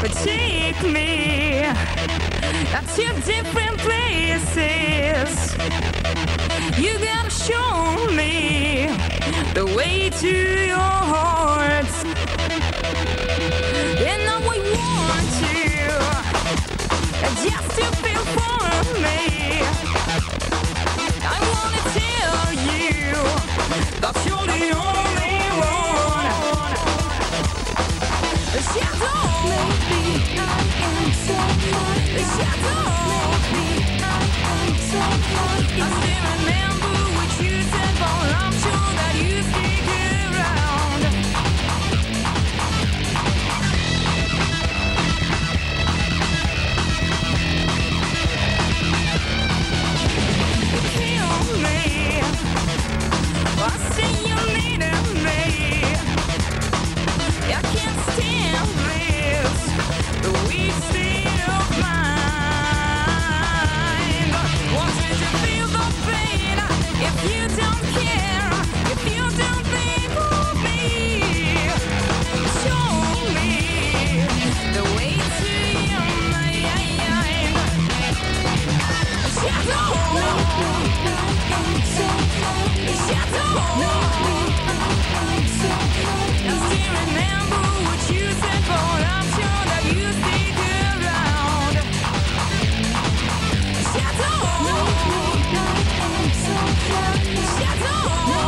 But take me to different places. You gotta show me the way to your maybe I am so hard. Shut up!